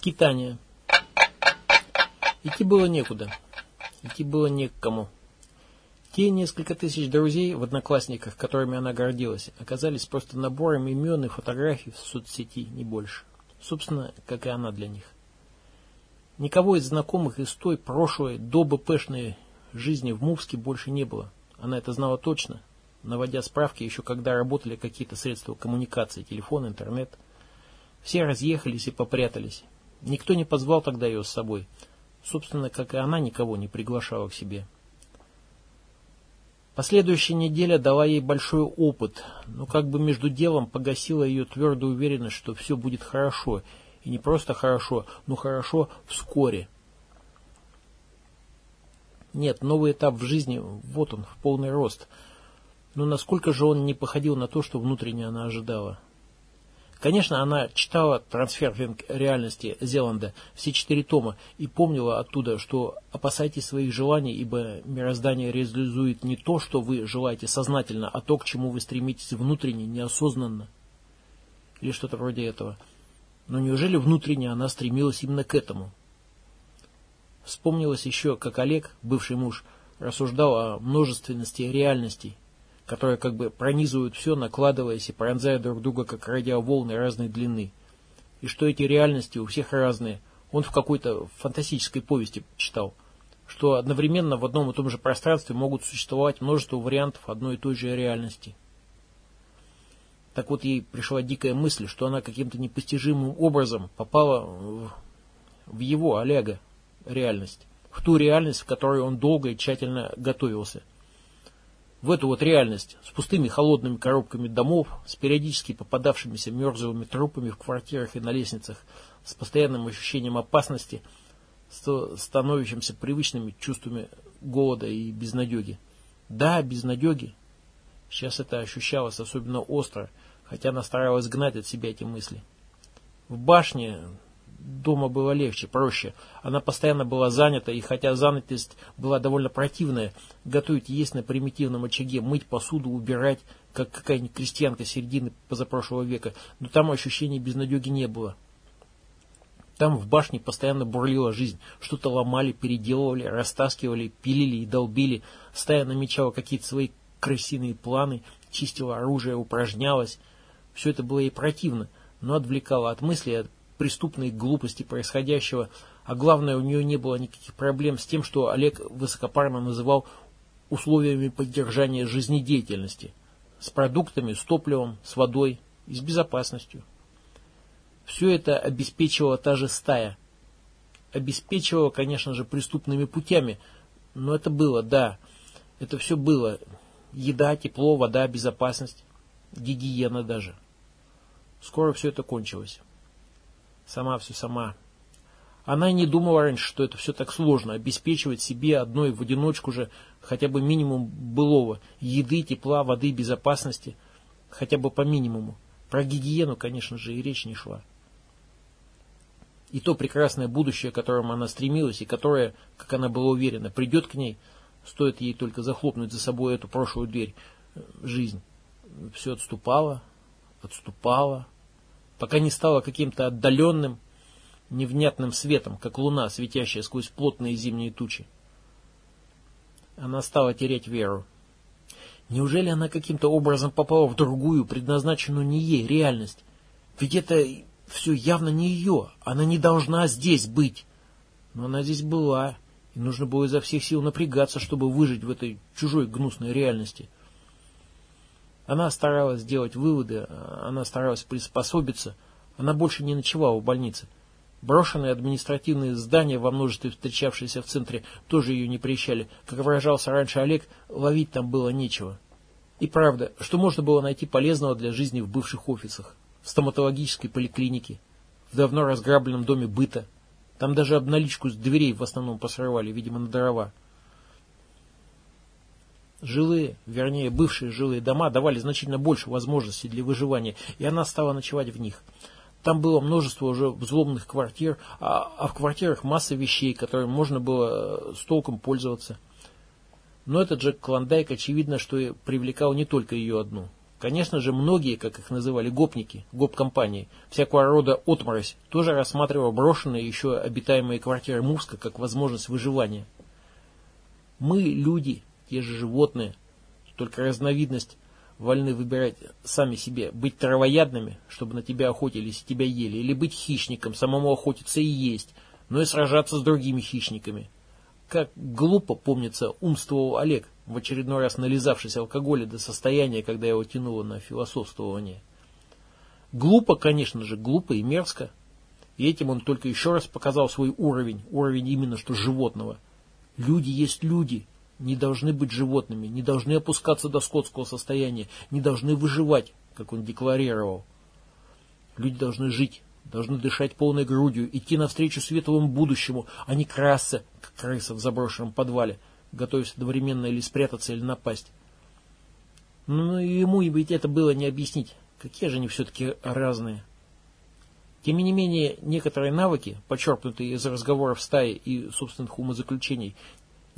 Скитание. Идти было некуда. Идти было не к кому. Те несколько тысяч друзей в одноклассниках, которыми она гордилась, оказались просто набором имен и фотографий в соцсети, не больше. Собственно, как и она для них. Никого из знакомых из той прошлой, до БПшной жизни в Мувске больше не было. Она это знала точно, наводя справки еще когда работали какие-то средства коммуникации, телефон, интернет. Все разъехались и попрятались. Никто не позвал тогда ее с собой. Собственно, как и она никого не приглашала к себе. Последующая неделя дала ей большой опыт, но как бы между делом погасила ее твердую уверенность, что все будет хорошо. И не просто хорошо, но хорошо вскоре. Нет, новый этап в жизни, вот он, в полный рост. Но насколько же он не походил на то, что внутренне она ожидала. Конечно, она читала «Трансферфинг реальности» Зеланда, все четыре тома, и помнила оттуда, что опасайтесь своих желаний, ибо мироздание реализует не то, что вы желаете сознательно, а то, к чему вы стремитесь внутренне, неосознанно. Или что-то вроде этого. Но неужели внутренне она стремилась именно к этому? Вспомнилось еще, как Олег, бывший муж, рассуждал о множественности реальностей, которые как бы пронизывают все, накладываясь и пронзая друг друга, как радиоволны разной длины. И что эти реальности у всех разные. Он в какой-то фантастической повести читал, что одновременно в одном и том же пространстве могут существовать множество вариантов одной и той же реальности. Так вот ей пришла дикая мысль, что она каким-то непостижимым образом попала в, в его, Олега, реальность. В ту реальность, в которой он долго и тщательно готовился в эту вот реальность с пустыми холодными коробками домов, с периодически попадавшимися мерзлыми трупами в квартирах и на лестницах, с постоянным ощущением опасности, с становящимся привычными чувствами голода и безнадеги. Да, безнадеги. Сейчас это ощущалось особенно остро, хотя она старалась гнать от себя эти мысли. В башне дома было легче, проще. Она постоянно была занята, и хотя занятость была довольно противная, готовить есть на примитивном очаге, мыть посуду, убирать, как какая-нибудь крестьянка середины позапрошлого века, но там ощущения безнадеги не было. Там в башне постоянно бурлила жизнь. Что-то ломали, переделывали, растаскивали, пилили и долбили. Стая намечала какие-то свои крысиные планы, чистила оружие, упражнялась. Все это было ей противно, но отвлекало от мыслей, от преступной глупости происходящего, а главное, у нее не было никаких проблем с тем, что Олег высокопарно называл условиями поддержания жизнедеятельности, с продуктами, с топливом, с водой и с безопасностью. Все это обеспечивала та же стая. Обеспечивала, конечно же, преступными путями, но это было, да, это все было. Еда, тепло, вода, безопасность, гигиена даже. Скоро все это кончилось. Сама все сама. Она и не думала раньше, что это все так сложно, обеспечивать себе одной в одиночку же хотя бы минимум былого, еды, тепла, воды, безопасности, хотя бы по минимуму. Про гигиену, конечно же, и речь не шла. И то прекрасное будущее, к которому она стремилась, и которое, как она была уверена, придет к ней, стоит ей только захлопнуть за собой эту прошлую дверь, жизнь. Все отступало, отступало, пока не стало каким-то отдаленным, невнятным светом, как луна, светящая сквозь плотные зимние тучи. Она стала терять веру. Неужели она каким-то образом попала в другую, предназначенную не ей, реальность? Ведь это все явно не ее, она не должна здесь быть. Но она здесь была, и нужно было изо всех сил напрягаться, чтобы выжить в этой чужой гнусной реальности – она старалась сделать выводы, она старалась приспособиться. Она больше не ночевала в больнице. Брошенные административные здания, во множестве встречавшиеся в центре, тоже ее не прещали. Как выражался раньше Олег, ловить там было нечего. И правда, что можно было найти полезного для жизни в бывших офисах, в стоматологической поликлинике, в давно разграбленном доме быта. Там даже обналичку с дверей в основном посрывали, видимо, на дрова. Жилые, вернее, бывшие жилые дома давали значительно больше возможностей для выживания, и она стала ночевать в них. Там было множество уже взломанных квартир, а, а в квартирах масса вещей, которыми можно было э, с толком пользоваться. Но этот Джек Клондайк, очевидно, что и привлекал не только ее одну. Конечно же, многие, как их называли гопники, гоп-компании, всякого рода отморозь, тоже рассматривали брошенные еще обитаемые квартиры Мурска как возможность выживания. Мы, люди, те же животные, только разновидность вольны выбирать сами себе, быть травоядными, чтобы на тебя охотились и тебя ели, или быть хищником, самому охотиться и есть, но и сражаться с другими хищниками. Как глупо, помнится, умствовал Олег, в очередной раз нализавшись алкоголя до состояния, когда его тянуло на философствование. Глупо, конечно же, глупо и мерзко. И этим он только еще раз показал свой уровень, уровень именно что животного. Люди есть люди, не должны быть животными, не должны опускаться до скотского состояния, не должны выживать, как он декларировал. Люди должны жить, должны дышать полной грудью, идти навстречу светлому будущему, а не красться, как крыса в заброшенном подвале, готовясь одновременно или спрятаться, или напасть. Ну, ему ведь это было не объяснить. Какие же они все-таки разные. Тем не менее, некоторые навыки, почерпнутые из разговоров стаи и собственных умозаключений,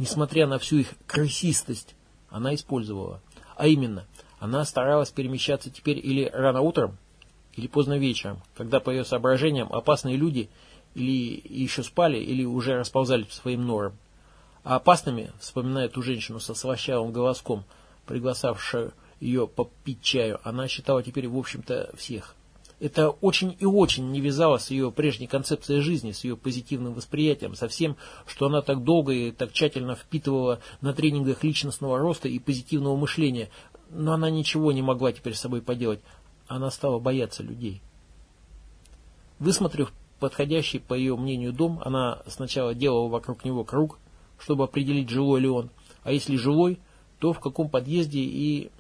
несмотря на всю их крысистость, она использовала. А именно, она старалась перемещаться теперь или рано утром, или поздно вечером, когда, по ее соображениям, опасные люди или еще спали, или уже расползались по своим норам. А опасными, вспоминая ту женщину со слащавым голоском, приглашавшую ее попить чаю, она считала теперь, в общем-то, всех. Это очень и очень не вязалось с ее прежней концепцией жизни, с ее позитивным восприятием, со всем, что она так долго и так тщательно впитывала на тренингах личностного роста и позитивного мышления, но она ничего не могла теперь с собой поделать. Она стала бояться людей. Высмотрев подходящий, по ее мнению, дом, она сначала делала вокруг него круг, чтобы определить, жилой ли он, а если жилой, то в каком подъезде и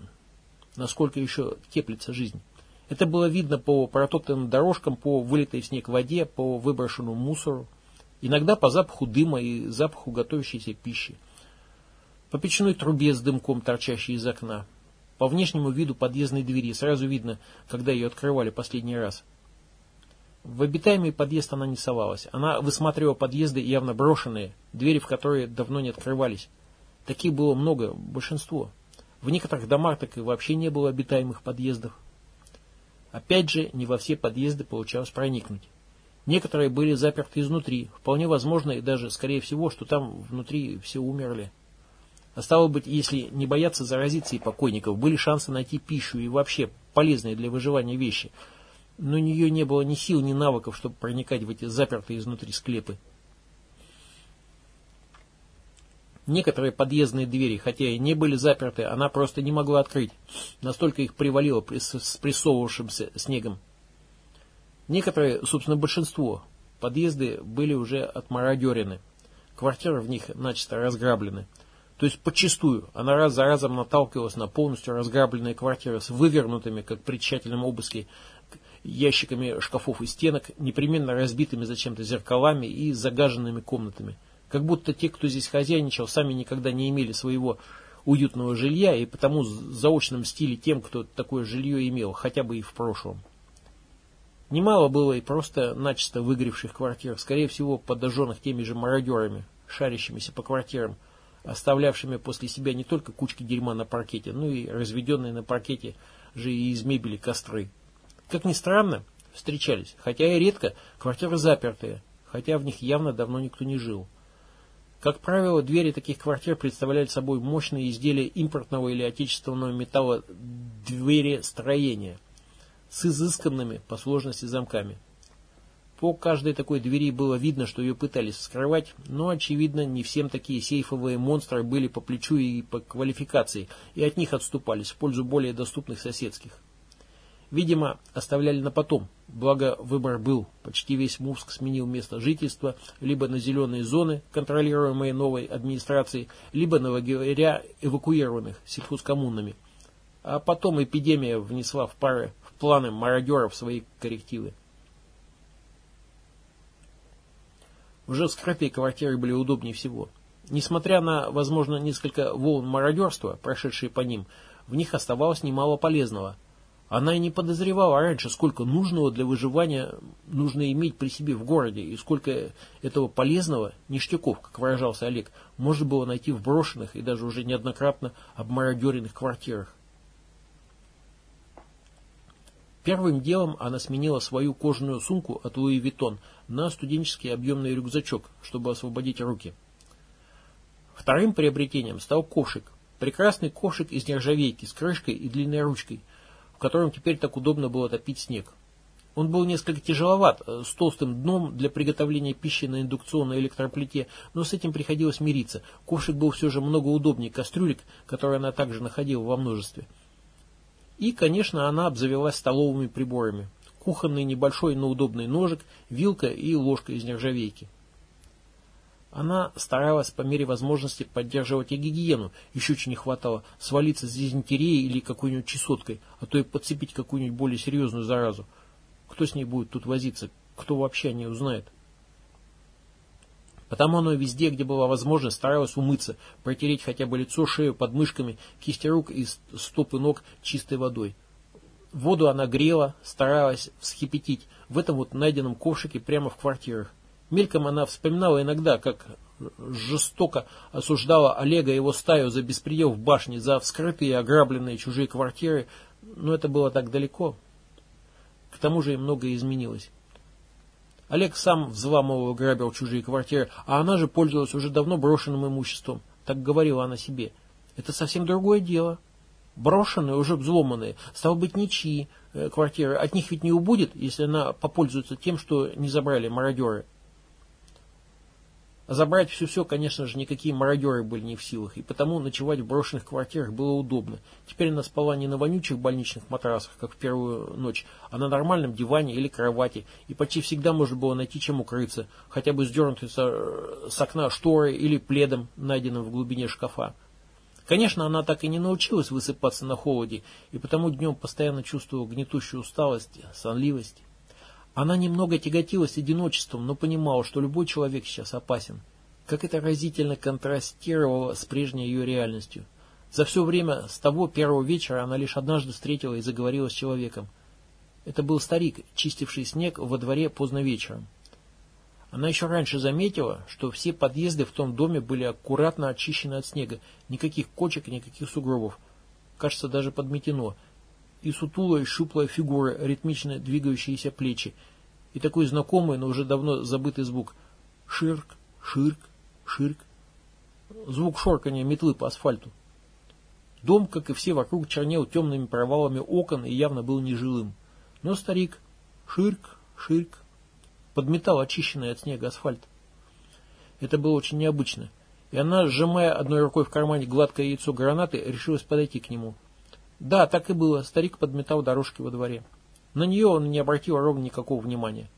насколько еще теплится жизнь. Это было видно по протоптанным дорожкам, по вылитой в снег воде, по выброшенному мусору. Иногда по запаху дыма и запаху готовящейся пищи. По печной трубе с дымком, торчащей из окна. По внешнему виду подъездной двери сразу видно, когда ее открывали последний раз. В обитаемый подъезд она не совалась. Она высматривала подъезды явно брошенные, двери в которые давно не открывались. Таких было много, большинство. В некоторых домах так и вообще не было обитаемых подъездов. Опять же, не во все подъезды получалось проникнуть. Некоторые были заперты изнутри. Вполне возможно и даже, скорее всего, что там внутри все умерли. А стало быть, если не бояться заразиться и покойников, были шансы найти пищу и вообще полезные для выживания вещи. Но у нее не было ни сил, ни навыков, чтобы проникать в эти запертые изнутри склепы. Некоторые подъездные двери, хотя и не были заперты, она просто не могла открыть. Настолько их привалило с прессовывавшимся снегом. Некоторые, собственно большинство, подъезды были уже отмародерены. Квартиры в них начисто разграблены. То есть подчистую она раз за разом наталкивалась на полностью разграбленные квартиры с вывернутыми, как при тщательном обыске, ящиками шкафов и стенок, непременно разбитыми зачем-то зеркалами и загаженными комнатами – как будто те, кто здесь хозяйничал, сами никогда не имели своего уютного жилья и потому заочно мстили тем, кто такое жилье имел, хотя бы и в прошлом. Немало было и просто начисто выгоревших квартир, скорее всего, подожженных теми же мародерами, шарящимися по квартирам, оставлявшими после себя не только кучки дерьма на паркете, но и разведенные на паркете же и из мебели костры. Как ни странно, встречались, хотя и редко, квартиры запертые, хотя в них явно давно никто не жил. Как правило, двери таких квартир представляли собой мощные изделия импортного или отечественного металла двери строения с изысканными по сложности замками. По каждой такой двери было видно, что ее пытались вскрывать, но, очевидно, не всем такие сейфовые монстры были по плечу и по квалификации, и от них отступались в пользу более доступных соседских. Видимо, оставляли на потом, благо выбор был. Почти весь Мувск сменил место жительства либо на зеленые зоны, контролируемые новой администрацией, либо на лагеря эвакуированных сельхозкоммунами. А потом эпидемия внесла в, пары, в планы мародеров свои коррективы. Уже скрытые квартиры были удобнее всего. Несмотря на, возможно, несколько волн мародерства, прошедшие по ним, в них оставалось немало полезного – она и не подозревала раньше, сколько нужного для выживания нужно иметь при себе в городе, и сколько этого полезного, ништяков, как выражался Олег, можно было найти в брошенных и даже уже неоднократно обмародеренных квартирах. Первым делом она сменила свою кожаную сумку от Луи Виттон на студенческий объемный рюкзачок, чтобы освободить руки. Вторым приобретением стал ковшик. Прекрасный ковшик из нержавейки с крышкой и длинной ручкой, котором теперь так удобно было топить снег. Он был несколько тяжеловат, э, с толстым дном для приготовления пищи на индукционной электроплите, но с этим приходилось мириться. Ковшик был все же много удобнее кастрюлек, которые она также находила во множестве. И, конечно, она обзавелась столовыми приборами. Кухонный небольшой, но удобный ножик, вилка и ложка из нержавейки. Она старалась по мере возможности поддерживать и гигиену. Еще очень не хватало свалиться с дизентерией или какой-нибудь чесоткой, а то и подцепить какую-нибудь более серьезную заразу. Кто с ней будет тут возиться? Кто вообще о ней узнает? Потому оно везде, где была возможность, старалась умыться, протереть хотя бы лицо, шею, подмышками, кисти рук и стопы ног чистой водой. Воду она грела, старалась вскипятить в этом вот найденном ковшике прямо в квартирах. Мельком она вспоминала иногда, как жестоко осуждала Олега и его стаю за беспредел в башне, за вскрытые и ограбленные чужие квартиры, но это было так далеко. К тому же и многое изменилось. Олег сам взламывал и грабил чужие квартиры, а она же пользовалась уже давно брошенным имуществом. Так говорила она себе. Это совсем другое дело. Брошенные, уже взломанные, стало быть, ничьи э, квартиры. От них ведь не убудет, если она попользуется тем, что не забрали мародеры. А забрать все-все, конечно же, никакие мародеры были не в силах, и потому ночевать в брошенных квартирах было удобно. Теперь она спала не на вонючих больничных матрасах, как в первую ночь, а на нормальном диване или кровати, и почти всегда можно было найти чем укрыться, хотя бы сдернутой с окна шторой или пледом, найденным в глубине шкафа. Конечно, она так и не научилась высыпаться на холоде, и потому днем постоянно чувствовала гнетущую усталость, сонливость. Она немного тяготилась одиночеством, но понимала, что любой человек сейчас опасен. Как это разительно контрастировало с прежней ее реальностью. За все время с того первого вечера она лишь однажды встретила и заговорила с человеком. Это был старик, чистивший снег во дворе поздно вечером. Она еще раньше заметила, что все подъезды в том доме были аккуратно очищены от снега, никаких кочек, никаких сугробов. Кажется, даже подметено – и сутулая щуплая фигура, ритмично двигающиеся плечи, и такой знакомый, но уже давно забытый звук «ширк, ширк, ширк», звук шоркания метлы по асфальту. Дом, как и все вокруг, чернел темными провалами окон и явно был нежилым. Но старик «ширк, ширк» подметал очищенный от снега асфальт. Это было очень необычно, и она, сжимая одной рукой в кармане гладкое яйцо гранаты, решилась подойти к нему – да, так и было. Старик подметал дорожки во дворе. На нее он не обратил ровно никакого внимания.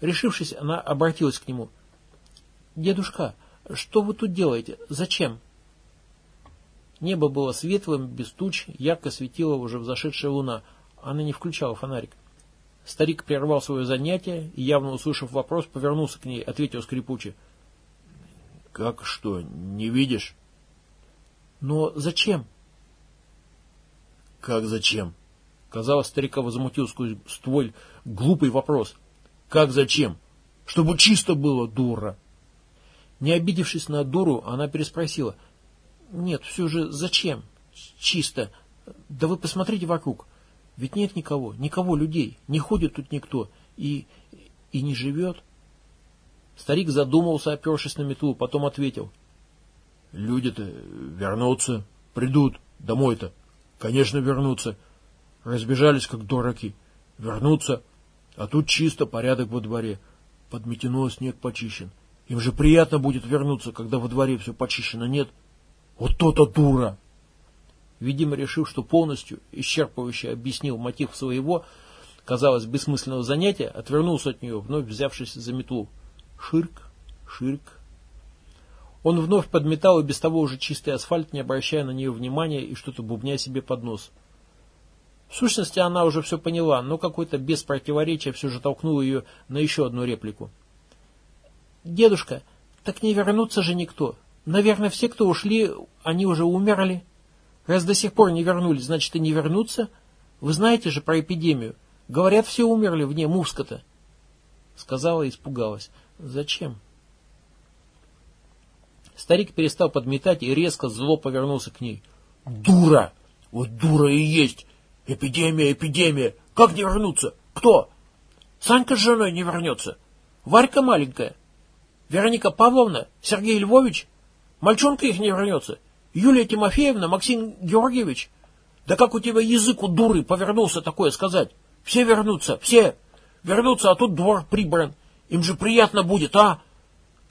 Решившись, она обратилась к нему. «Дедушка, что вы тут делаете? Зачем?» Небо было светлым, без туч, ярко светила уже взошедшая луна. Она не включала фонарик. Старик прервал свое занятие и, явно услышав вопрос, повернулся к ней, ответил скрипуче. «Как что, не видишь?» «Но зачем?» Как зачем? Казалось, старика возмутил сквозь стволь глупый вопрос. Как зачем? Чтобы чисто было, дура. Не обидевшись на дуру, она переспросила. Нет, все же зачем? Чисто. Да вы посмотрите вокруг. Ведь нет никого, никого людей, не ходит тут никто и, и не живет. Старик задумался, опершись на метлу, потом ответил. Люди-то вернутся, придут домой-то. Конечно, вернутся. Разбежались, как дураки. Вернутся. А тут чисто порядок во дворе. Подметено, снег почищен. Им же приятно будет вернуться, когда во дворе все почищено, нет? Вот то-то дура! Видимо, решив, что полностью исчерпывающе объяснил мотив своего, казалось, бессмысленного занятия, отвернулся от нее, вновь взявшись за метлу. Ширк, ширк, он вновь подметал и без того уже чистый асфальт, не обращая на нее внимания и что-то бубня себе под нос. В сущности, она уже все поняла, но какой-то без противоречия все же толкнул ее на еще одну реплику. «Дедушка, так не вернутся же никто. Наверное, все, кто ушли, они уже умерли. Раз до сих пор не вернулись, значит и не вернутся. Вы знаете же про эпидемию. Говорят, все умерли вне Мувска-то». Сказала и испугалась. «Зачем?» Старик перестал подметать и резко зло повернулся к ней. «Дура! Вот дура и есть! Эпидемия, эпидемия! Как не вернуться? Кто? Санька с женой не вернется. Варька маленькая. Вероника Павловна, Сергей Львович. Мальчонка их не вернется. Юлия Тимофеевна, Максим Георгиевич. Да как у тебя язык у дуры повернулся такое сказать? Все вернутся, все. Вернутся, а тут двор прибран. Им же приятно будет, а?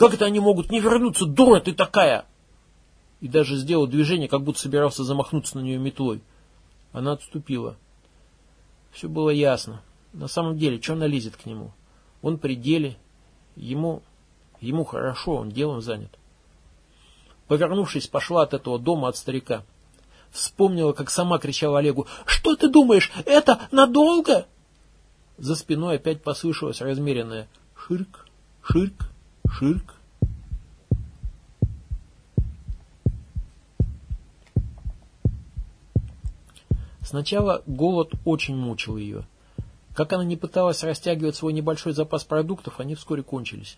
Как это они могут не вернуться, дура ты такая? И даже сделал движение, как будто собирался замахнуться на нее метлой. Она отступила. Все было ясно. На самом деле, что она лезет к нему? Он при деле. Ему, ему хорошо, он делом занят. Повернувшись, пошла от этого дома от старика. Вспомнила, как сама кричала Олегу. «Что ты думаешь, это надолго?» За спиной опять послышалось размеренное «ширк, ширк, ширк». Сначала голод очень мучил ее. Как она не пыталась растягивать свой небольшой запас продуктов, они вскоре кончились.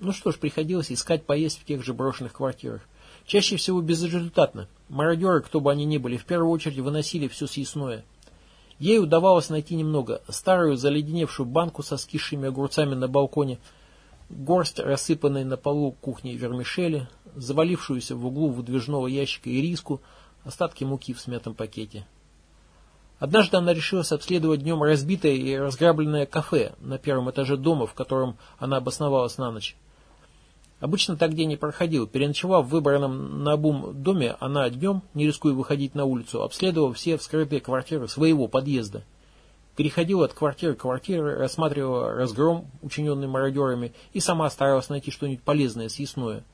Ну что ж, приходилось искать поесть в тех же брошенных квартирах. Чаще всего безрезультатно. Мародеры, кто бы они ни были, в первую очередь выносили все съестное. Ей удавалось найти немного. Старую заледеневшую банку со скисшими огурцами на балконе, горсть рассыпанной на полу кухни вермишели, завалившуюся в углу выдвижного ящика ириску, остатки муки в смятом пакете. Однажды она решилась обследовать днем разбитое и разграбленное кафе на первом этаже дома, в котором она обосновалась на ночь. Обычно так день и проходил. Переночевав в выбранном на обум доме, она днем, не рискуя выходить на улицу, обследовала все вскрытые квартиры своего подъезда. Переходила от квартиры к квартире, рассматривала разгром, учиненный мародерами, и сама старалась найти что-нибудь полезное, съестное.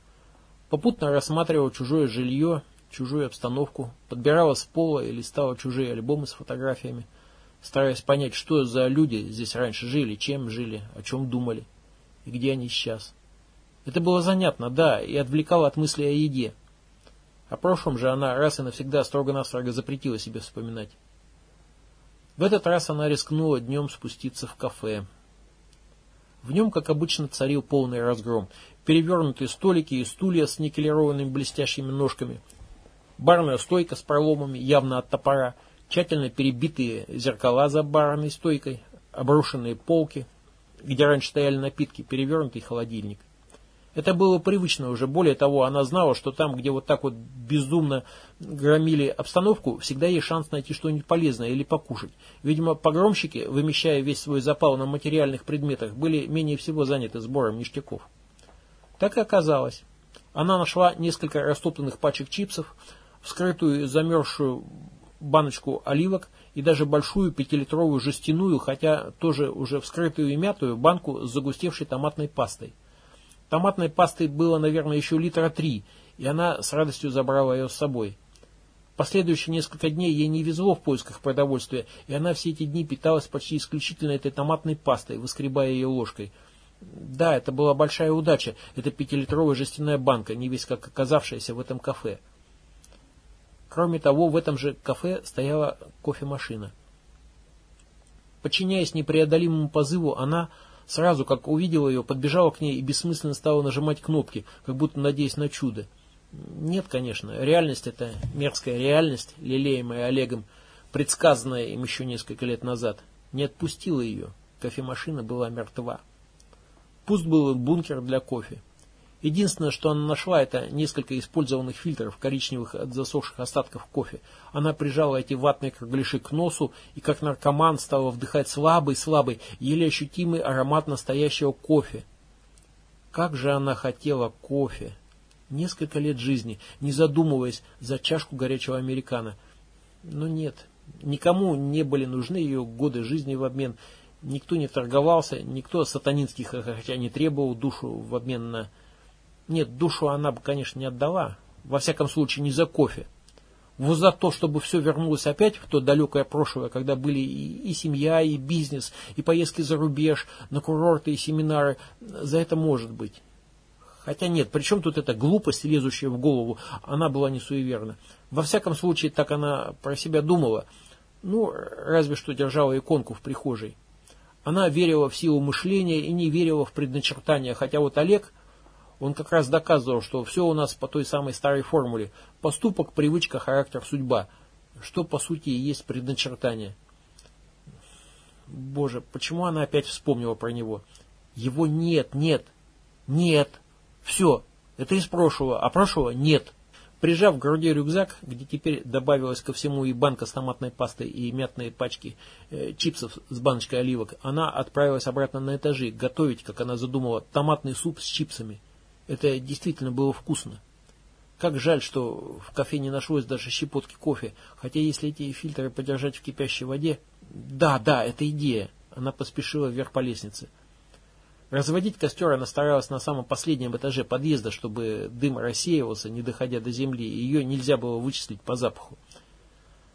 Попутно рассматривала чужое жилье, чужую обстановку, подбирала с пола и листала чужие альбомы с фотографиями, стараясь понять, что за люди здесь раньше жили, чем жили, о чем думали и где они сейчас. Это было занятно, да, и отвлекало от мысли о еде. О прошлом же она раз и навсегда строго-настрого запретила себе вспоминать. В этот раз она рискнула днем спуститься в кафе. В нем, как обычно, царил полный разгром. Перевернутые столики и стулья с никелированными блестящими ножками. Барная стойка с проломами, явно от топора. Тщательно перебитые зеркала за барной стойкой. Обрушенные полки, где раньше стояли напитки, перевернутый холодильник. Это было привычно уже. Более того, она знала, что там, где вот так вот безумно громили обстановку, всегда есть шанс найти что-нибудь полезное или покушать. Видимо, погромщики, вымещая весь свой запал на материальных предметах, были менее всего заняты сбором ништяков. Так и оказалось. Она нашла несколько растоптанных пачек чипсов, вскрытую замерзшую баночку оливок и даже большую пятилитровую жестяную, хотя тоже уже вскрытую и мятую, банку с загустевшей томатной пастой. Томатной пасты было, наверное, еще литра три, и она с радостью забрала ее с собой. Последующие несколько дней ей не везло в поисках продовольствия, и она все эти дни питалась почти исключительно этой томатной пастой, выскребая ее ложкой. Да, это была большая удача, эта пятилитровая жестяная банка, не весь как оказавшаяся в этом кафе. Кроме того, в этом же кафе стояла кофемашина. Подчиняясь непреодолимому позыву, она Сразу, как увидела ее, подбежала к ней и бессмысленно стала нажимать кнопки, как будто надеясь на чудо. Нет, конечно, реальность это мерзкая реальность, лелеемая Олегом, предсказанная им еще несколько лет назад. Не отпустила ее. Кофемашина была мертва. Пуст был бункер для кофе. Единственное, что она нашла, это несколько использованных фильтров, коричневых от засохших остатков кофе. Она прижала эти ватные кругляши к носу и, как наркоман, стала вдыхать слабый-слабый, еле ощутимый аромат настоящего кофе. Как же она хотела кофе! Несколько лет жизни, не задумываясь, за чашку горячего американо. Но нет, никому не были нужны ее годы жизни в обмен. Никто не торговался, никто сатанинских хотя не требовал душу в обмен на нет, душу она бы, конечно, не отдала. Во всяком случае, не за кофе. Вот за то, чтобы все вернулось опять в то далекое прошлое, когда были и, и семья, и бизнес, и поездки за рубеж, на курорты и семинары, за это может быть. Хотя нет, при чем тут эта глупость, лезущая в голову, она была не суеверна. Во всяком случае, так она про себя думала. Ну, разве что держала иконку в прихожей. Она верила в силу мышления и не верила в предначертания, хотя вот Олег он как раз доказывал, что все у нас по той самой старой формуле. Поступок, привычка, характер, судьба. Что по сути и есть предначертание. Боже, почему она опять вспомнила про него? Его нет, нет, нет. Все, это из прошлого, а прошлого нет. Прижав к груди рюкзак, где теперь добавилось ко всему и банка с томатной пастой, и мятные пачки э, чипсов с баночкой оливок, она отправилась обратно на этажи, готовить, как она задумала, томатный суп с чипсами. Это действительно было вкусно. Как жаль, что в кафе не нашлось даже щепотки кофе, хотя если эти фильтры подержать в кипящей воде... Да, да, это идея. Она поспешила вверх по лестнице. Разводить костер она старалась на самом последнем этаже подъезда, чтобы дым рассеивался, не доходя до земли, и ее нельзя было вычислить по запаху.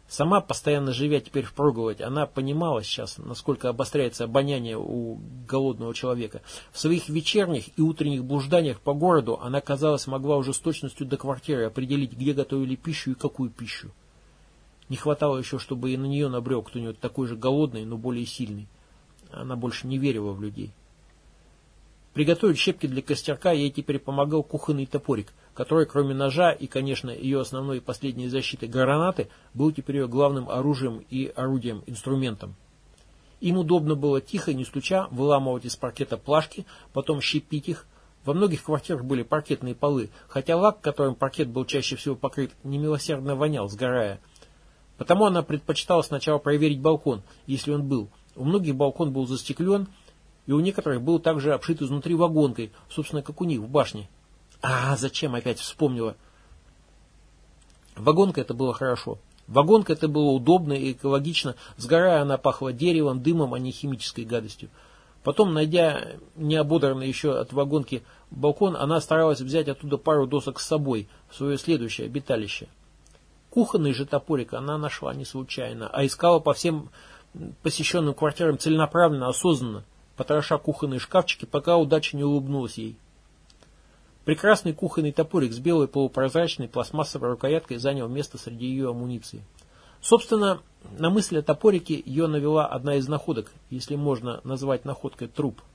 Сама, постоянно живя теперь в впроголодь, она понимала сейчас, насколько обостряется обоняние у голодного человека. В своих вечерних и утренних блужданиях по городу она, казалось, могла уже с точностью до квартиры определить, где готовили пищу и какую пищу. Не хватало еще, чтобы и на нее набрел кто-нибудь такой же голодный, но более сильный. Она больше не верила в людей. Приготовить щепки для костерка ей теперь помогал кухонный топорик, который, кроме ножа и, конечно, ее основной и последней защиты гранаты, был теперь ее главным оружием и орудием, инструментом. Им удобно было тихо, не стуча, выламывать из паркета плашки, потом щепить их. Во многих квартирах были паркетные полы, хотя лак, которым паркет был чаще всего покрыт, немилосердно вонял, сгорая. Потому она предпочитала сначала проверить балкон, если он был. У многих балкон был застеклен, и у некоторых был также обшит изнутри вагонкой, собственно, как у них в башне. А, зачем опять вспомнила? Вагонка это было хорошо. Вагонка это было удобно и экологично. Сгорая она пахла деревом, дымом, а не химической гадостью. Потом, найдя неободранный еще от вагонки балкон, она старалась взять оттуда пару досок с собой в свое следующее обиталище. Кухонный же топорик она нашла не случайно, а искала по всем посещенным квартирам целенаправленно, осознанно потроша кухонные шкафчики, пока удача не улыбнулась ей. Прекрасный кухонный топорик с белой полупрозрачной пластмассовой рукояткой занял место среди ее амуниции. Собственно, на мысль о топорике ее навела одна из находок, если можно назвать находкой труп –